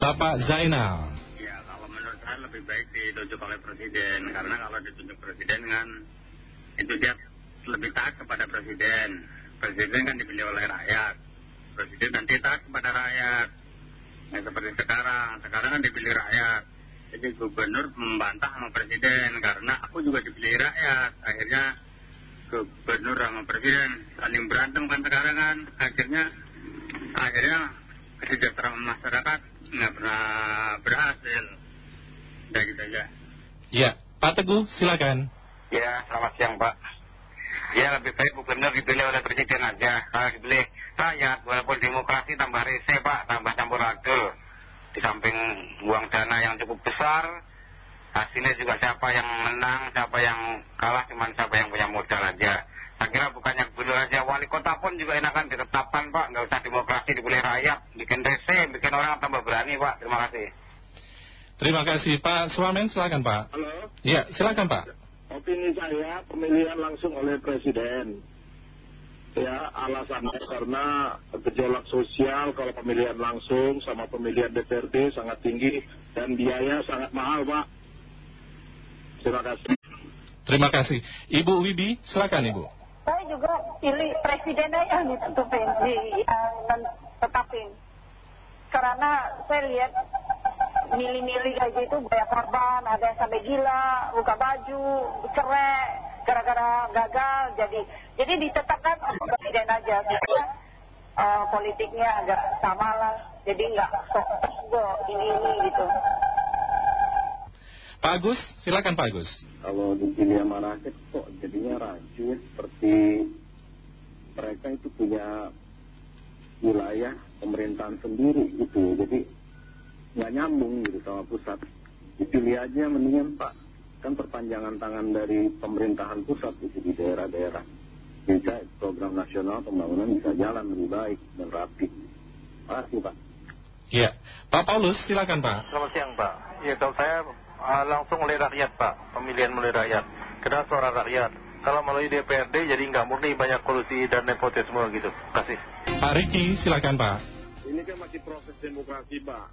Bapak Zainal. Ya, kalau menurut saya lebih baik ditunjuk oleh presiden. Karena kalau ditunjuk presiden kan, itu dia lebih taat kepada presiden. Presiden kan dipilih oleh rakyat. Presiden nanti taat kepada rakyat. Nah, seperti sekarang. Sekarang kan dipilih rakyat. Jadi gubernur membantah sama presiden. Karena aku juga dipilih rakyat. Akhirnya gubernur sama presiden saling berantem kan sekarang kan. Akhirnya, akhirnya kesejahteraan masyarakat nggak pernah berhasil. Udah gitu aja. Ya, Pak Teguh silakan. Ya, selamat siang Pak. Ya, lebih baik gubernur dipilih oleh presiden aja. Kalau dipilih rakyat, walaupun demokrasi tambah rese Pak, tambah campur adul. Di samping buang dana yang cukup besar, hasilnya juga siapa yang menang, siapa yang kalah, cuma siapa yang punya modal aja. Saya kira bukannya gubernur aja, wali kota pun juga enakan ditetapkan Pak, nggak usah demokrasi dipilih rakyat, bikin rese, bikin orang tambah berani Pak. Terima kasih. Terima kasih Pak Swamen silakan Pak. Halo, Ya, silakan Pak. opini saya pemilihan langsung oleh presiden. Ya, alasannya karena gejolak sosial kalau pemilihan langsung sama pemilihan DPRD sangat tinggi dan biaya sangat mahal, Pak. Terima kasih. Terima kasih. Ibu Wibi silakan Ibu. Saya juga pilih presiden aja yang ditutupin, di, uh, tetapin. Karena saya lihat milih-milih kayak gitu banyak korban, ada yang sampai gila, buka baju, cerai, gara-gara gagal. Jadi jadi ditetapkan oleh presiden aja. Karena uh, politiknya agak sama lah. Jadi nggak sok go ini ini gitu. Pak Agus silakan Pak Agus. Kalau dipilih sama rakyat kok jadinya rancu ya, seperti mereka itu punya wilayah pemerintahan sendiri gitu. Jadi nggak nyambung gitu sama pusat. Dipilih aja mendingan Pak. Kan perpanjangan tangan dari pemerintahan pusat itu di daerah-daerah. Bisa program nasional pembangunan bisa jalan lebih baik dan rapi. Terima kasih Pak. Ya, Pak Paulus silakan Pak. Selamat siang Pak. Ya kalau saya uh, langsung oleh rakyat Pak, pemilihan oleh rakyat. Karena suara rakyat. Kalau melalui DPRD jadi nggak murni banyak kolusi dan nepotisme gitu. Kasih. Pak Riki silakan Pak. Ini kan masih proses demokrasi Pak.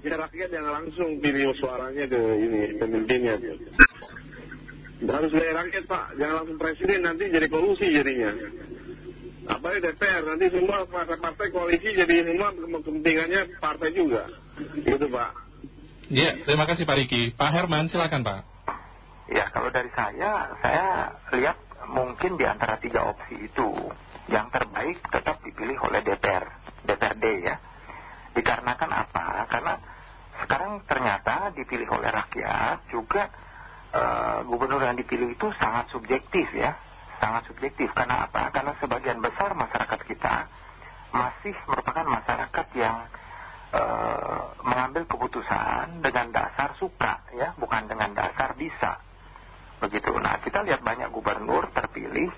Ya rakyat yang langsung pilih suaranya ke ini pemimpinnya. Harus dari rakyat Pak, jangan langsung presiden nanti jadi kolusi jadinya. Apalagi DPR nanti semua partai-partai koalisi jadi semua kepentingannya partai juga. Gitu Pak. Ya, terima kasih Pak Riki. Pak Herman silakan Pak. Ya kalau dari saya, saya lihat mungkin di antara tiga opsi itu yang terbaik tetap dipilih oleh DPR, DPRD ya. Dikarenakan apa? Karena sekarang ternyata dipilih oleh rakyat juga eh, gubernur yang dipilih itu sangat subjektif ya, sangat subjektif. Karena apa? Karena sebagian besar masyarakat kita masih merupakan masyarakat yang mengambil keputusan dengan dasar suka ya, bukan dengan dasar bisa begitu. Nah kita lihat banyak gubernur terpilih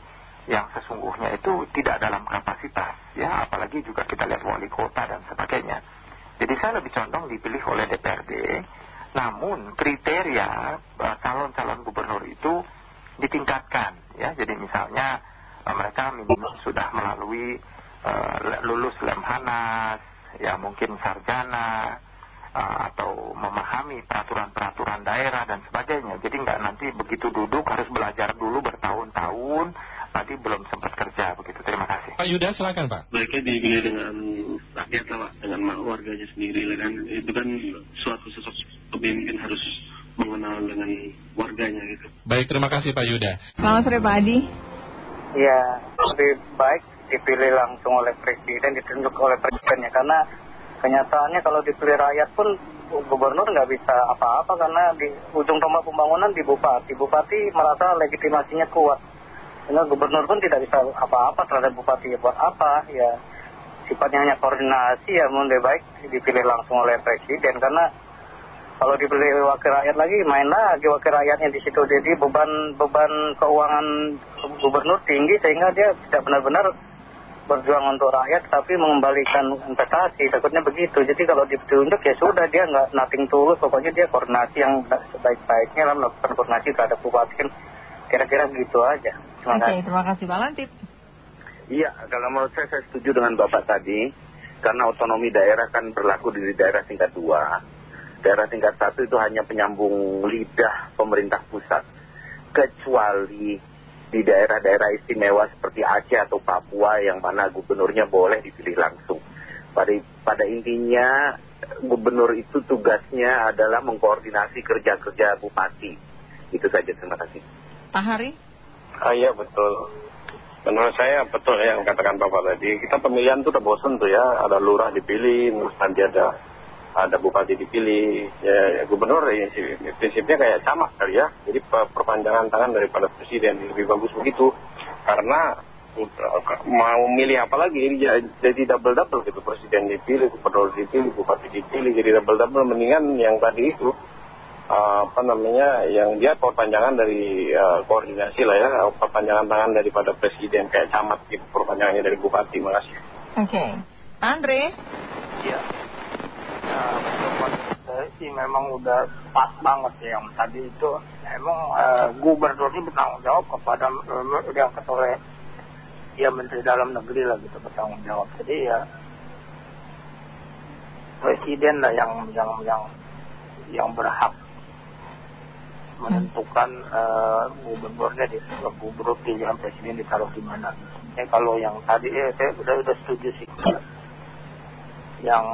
yang sesungguhnya itu tidak dalam kapasitas ya, apalagi juga kita lihat wali kota dan sebagainya. Jadi saya lebih condong dipilih oleh DPRD, namun kriteria eh, calon-calon gubernur itu ditingkatkan ya. Jadi misalnya eh, mereka minimal sudah melalui eh, lulus Lemhanas, ya mungkin sarjana, uh, atau memahami peraturan-peraturan daerah dan sebagainya. Jadi nggak nanti begitu duduk harus belajar dulu bertahun-tahun, nanti belum sempat kerja begitu. Terima kasih. Pak Yuda silakan Pak. Mereka dipilih dengan rakyat lah dengan warganya sendiri lah kan. Itu kan suatu sosok pemimpin harus mengenal dengan warganya gitu. Baik, terima kasih Pak Yuda. Selamat sore Pak Adi. Ya, lebih baik dipilih langsung oleh presiden, ditunjuk oleh presidennya. Karena kenyataannya kalau dipilih rakyat pun gubernur nggak bisa apa-apa karena di ujung tombak pembangunan di bupati. Bupati merasa legitimasinya kuat. Sehingga gubernur pun tidak bisa apa-apa terhadap bupati. Ya, buat apa? Ya sifatnya hanya koordinasi ya lebih baik dipilih langsung oleh presiden. Karena kalau dipilih wakil rakyat lagi main lagi wakil rakyatnya di situ jadi beban beban keuangan gubernur tinggi sehingga dia tidak benar-benar berjuang untuk rakyat tapi mengembalikan investasi takutnya begitu jadi kalau ditunjuk ya sudah dia nggak nothing tulus pokoknya dia koordinasi yang sebaik-baiknya lah melakukan koordinasi terhadap bupati kan kira-kira begitu aja terima kasih terima kasih Pak Lantip. Iya, kalau menurut saya saya setuju dengan Bapak tadi. karena otonomi daerah kan berlaku di daerah tingkat dua. Daerah tingkat satu itu hanya penyambung lidah pemerintah pusat. Kecuali di daerah-daerah istimewa seperti Aceh atau Papua yang mana gubernurnya boleh dipilih langsung. Pada, pada intinya gubernur itu tugasnya adalah mengkoordinasi kerja-kerja bupati. Itu saja, terima kasih. Pak Hari? Ah, iya betul. Menurut saya betul ya yang katakan Bapak tadi. Kita pemilihan tuh udah bosen tuh ya. Ada lurah dipilih, terus nanti ada ada bupati dipilih. Ya, gubernur ya, prinsipnya kayak camat kali ya. Jadi perpanjangan tangan daripada presiden lebih bagus begitu. Karena mau milih apa lagi jadi double-double gitu. Presiden dipilih, gubernur dipilih, bupati dipilih. Jadi double-double mendingan yang tadi itu apa namanya yang dia perpanjangan dari koordinasi lah ya perpanjangan tangan daripada presiden kayak camat gitu perpanjangannya dari bupati makasih oke Andre iya ya sih memang udah pas banget ya yang tadi itu. Emang gubernur ini bertanggung jawab kepada yang ketua ya menteri dalam negeri lah gitu bertanggung jawab. Jadi ya presiden lah yang yang yang yang berhak menentukan uh, gubernurnya di gubernur pilihan presiden ditaruh di mana. Eh kalau yang tadi eh saya udah udah setuju sih yang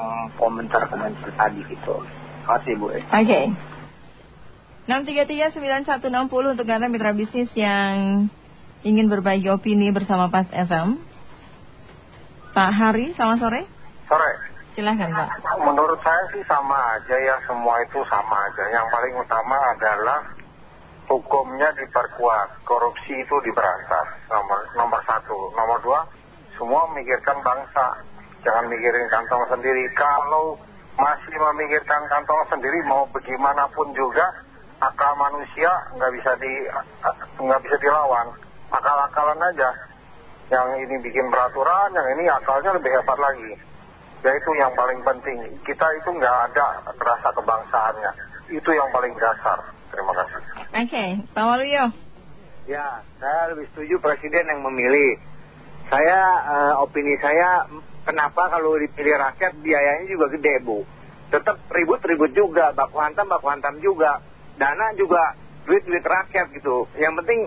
komentar-komentar tadi gitu. Terima kasih Bu. Oke. Okay. 6339160 untuk Anda mitra bisnis yang ingin berbagi opini bersama Pas FM. Pak Hari, selamat sore. Sore. Silahkan Pak. Menurut saya sih sama aja ya, semua itu sama aja. Yang paling utama adalah hukumnya diperkuat, korupsi itu diberantas, nomor, nomor satu. Nomor dua, semua memikirkan bangsa, jangan mikirin kantong sendiri. Kalau masih memikirkan kantong sendiri, mau bagaimanapun juga, akal manusia nggak bisa, di, nggak bisa dilawan. Akal-akalan aja. Yang ini bikin peraturan, yang ini akalnya lebih hebat lagi. Ya itu yang paling penting. Kita itu nggak ada rasa kebangsaannya. Itu yang paling dasar. Terima kasih. Oke, Pak Waluyo. Ya, saya lebih setuju presiden yang memilih. Saya, opini saya, kenapa kalau dipilih rakyat biayanya juga gede, Bu. Tetap ribut-ribut juga, baku hantam, baku hantam juga. Dana juga duit-duit rakyat gitu. Yang penting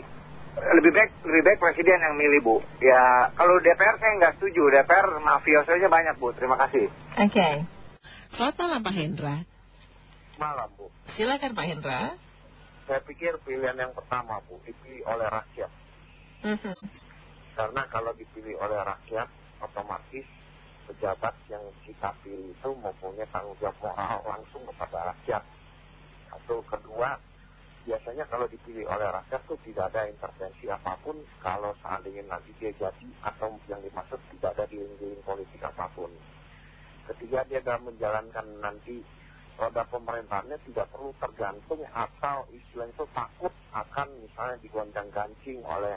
lebih baik lebih baik presiden yang milih Bu. Ya kalau DPR saya nggak setuju. DPR mafia saja banyak Bu. Terima kasih. Oke. Selamat malam Pak Hendra. Malam Bu. Silakan Pak Hendra. Saya pikir pilihan yang pertama Bu dipilih oleh rakyat. Karena kalau dipilih oleh rakyat otomatis pejabat yang kita pilih itu mempunyai tanggung jawab moral langsung kepada rakyat. Satu kedua biasanya kalau dipilih oleh rakyat tuh tidak ada intervensi apa pun kalau seandainya nanti dia jadi atau yang dimaksud tidak ada diling-diling politik apa pun. Ketiga dia dalam menjalankan nanti roda pemerintahannya tidak perlu tergantung atau istilah itu takut akan misalnya digoncang gancing oleh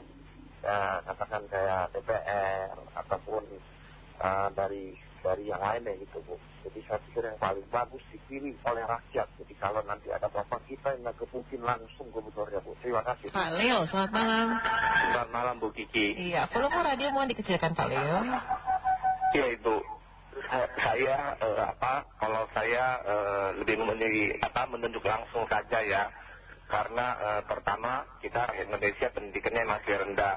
ya, katakan kayak DPR ataupun dari dari yang lainnya gitu Bu. Jadi saya pikir yang paling bagus dipilih oleh rakyat. Jadi kalau nanti ada apa-apa kita yang nggak kebukin langsung gubernurnya Bu. Terima kasih. Pak Leo, selamat malam. Selamat malam Bu Kiki. Iya, volume radio mohon dikecilkan Pak Leo. Iya Ibu. Saya apa? Kalau saya lebih memilih apa menunjuk langsung saja ya. Karena pertama kita Indonesia pendidikannya masih rendah.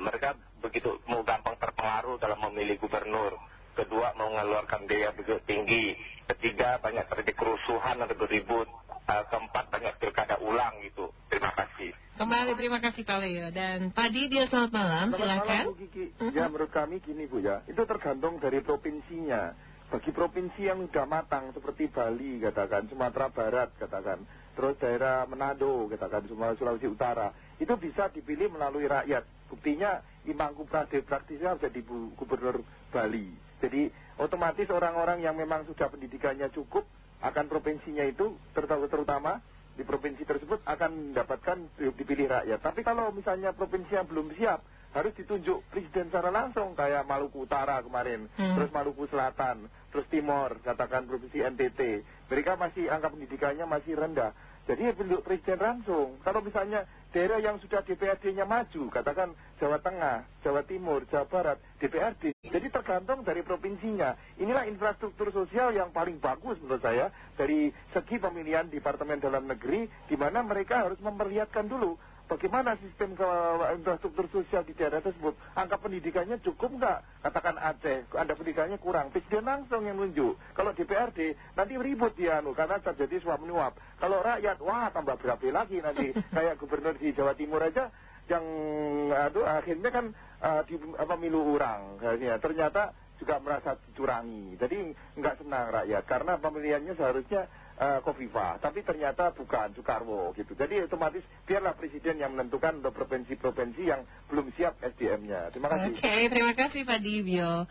mereka begitu mau gampang terpengaruh dalam memilih gubernur kedua mengeluarkan biaya begitu tinggi, ketiga banyak terjadi kerusuhan atau beribut, keempat banyak pilkada ulang gitu. Terima kasih. Kembali terima kasih Pak Leo dan Padi dia selamat malam, silakan. Malam. Ya menurut kami gini Bu ya, itu tergantung dari provinsinya. Bagi provinsi yang sudah matang seperti Bali katakan, Sumatera Barat katakan, terus daerah Manado katakan, Sulawesi Utara, itu bisa dipilih melalui rakyat. Buktinya Imangku Pradesh praktisnya jadi gubernur Bali. Jadi otomatis orang-orang yang memang sudah pendidikannya cukup akan provinsinya itu terutama di provinsi tersebut akan mendapatkan dipilih rakyat. Tapi kalau misalnya provinsi yang belum siap harus ditunjuk presiden secara langsung kayak Maluku Utara kemarin, Hmm. terus Maluku Selatan, terus Timor, katakan provinsi NTT. Mereka masih angka pendidikannya masih rendah. Jadi bentuk presiden langsung. Kalau misalnya daerah yang sudah DPRD-nya maju, katakan Jawa Tengah, Jawa Timur, Jawa Barat, DPRD. Jadi tergantung dari provinsinya. Inilah infrastruktur sosial yang paling bagus menurut saya dari segi pemilihan Departemen Dalam Negeri, di mana mereka harus memperlihatkan dulu bagaimana sistem ke- infrastruktur sosial di daerah tersebut. Angka pendidikannya cukup nggak? Katakan Aceh, ada pendidikannya kurang. Presiden langsung yang nunjuk. Kalau DPRD, nanti ribut dia, anu, karena terjadi suap menyuap. Kalau rakyat, wah tambah berapi lagi nanti. Kayak gubernur di Jawa Timur aja, yang aduh, akhirnya kan eh, di apa, milu orang. Kayaknya. Ternyata juga merasa dicurangi. Jadi nggak senang rakyat, karena pemilihannya seharusnya eh, Kofifa, tapi ternyata bukan Soekarwo gitu. Jadi otomatis biarlah presiden yang menentukan untuk provinsi-provinsi yang belum siap SDM-nya. Terima kasih. Oke, terima kasih Pak Dibio.